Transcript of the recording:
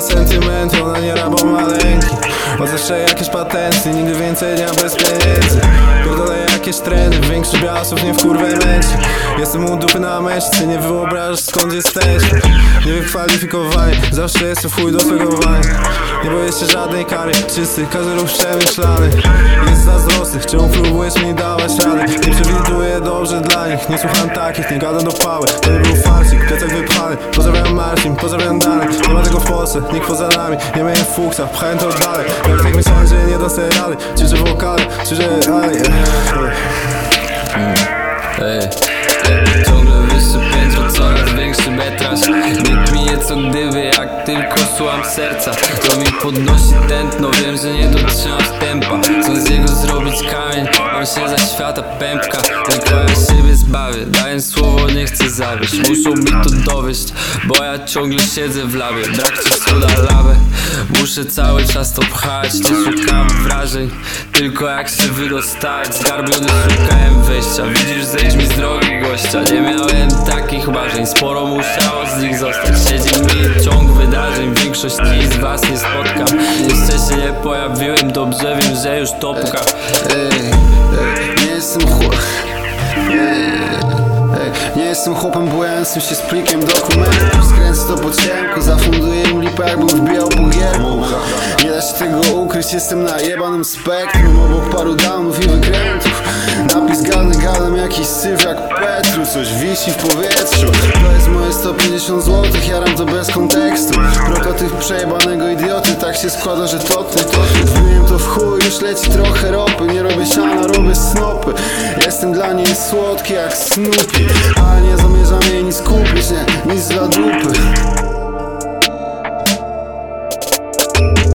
sentymentu, ona nie rabo maleńki Od zawsze jakieś patenty, nigdy więcej dnia bez pieniędzy Pierdolę jakieś trendy, większy białasów nie wkurwaj męczy Jestem u dupy na meszce, nie wyobrażasz skąd jesteśmy Nie wykwalifikowani, zawsze jestem w chuj do swego Nie boję się żadnej kary, czysty, każdy ruch przemyślany. Jest zazdrosny, czemu próbujesz mi dawać Nie przewiduję dobrze dla nich, nie słucham takich, nie gadam do pały. To nie był farcik, plecak wypchany. Pozdrawiam Marcin, pozdrawiam Dany Nie ma tego w Polsce, nikt poza nami. Nie miałem fuksa, pchałem to dalej. Nawet jak myślałem, że nie dostę rady. Ćwiczę wokale, ćwiczę... Aj, Ej, ej, ciągle wyższe piętro, coraz większy metraż. Bieg mi nieco gdyby, jak tylko słucham serca. To mi podnosi tętno, wiem, że nie dotrzymam tempa. Co z on się za świata pępka. Tylko ja siebie zbawię, dając słowo nie chcę zawieść. Muszą mi to dowieść, bo ja ciągle siedzę w labie. Brak ci soda lawę, muszę cały czas to pchać. Nie szukam wrażeń, tylko jak się wydostać. Zgarbiony szukałem wejścia, widzisz zejdź mi z drogi gościa. Nie miałem takich marzeń, sporo musiało z nich zostać. Siedzi mi ciąg wydarzeń, większość z was nie spotkam. Jeszcze się nie pojawiłem, dobrze wiem, że już topka. Ej, nie jestem chłopem błędącym się z plikiem dokumentów. Skręcę to po ciemku, zafunduję im lipę jakbym wbijał po gierku. Nie da się tego ukryć, jestem na jebanym spektrum. Obok paru downów i wykrętów. Napis gadny gadam jakiś syf jak Petru. Coś wisi w powietrzu. To jest moje 150 zł, jaram to bez kontekstu. Prototyp przejebanego idioty, tak się składa, że to ty, to Wbiłem to w chuj, już leci trochę ropy. Nie robię siana, snopy Jestem dla niej słodki jak Snoopy Ale nie zamierzam jej nic kupić, nie, nic dla dupy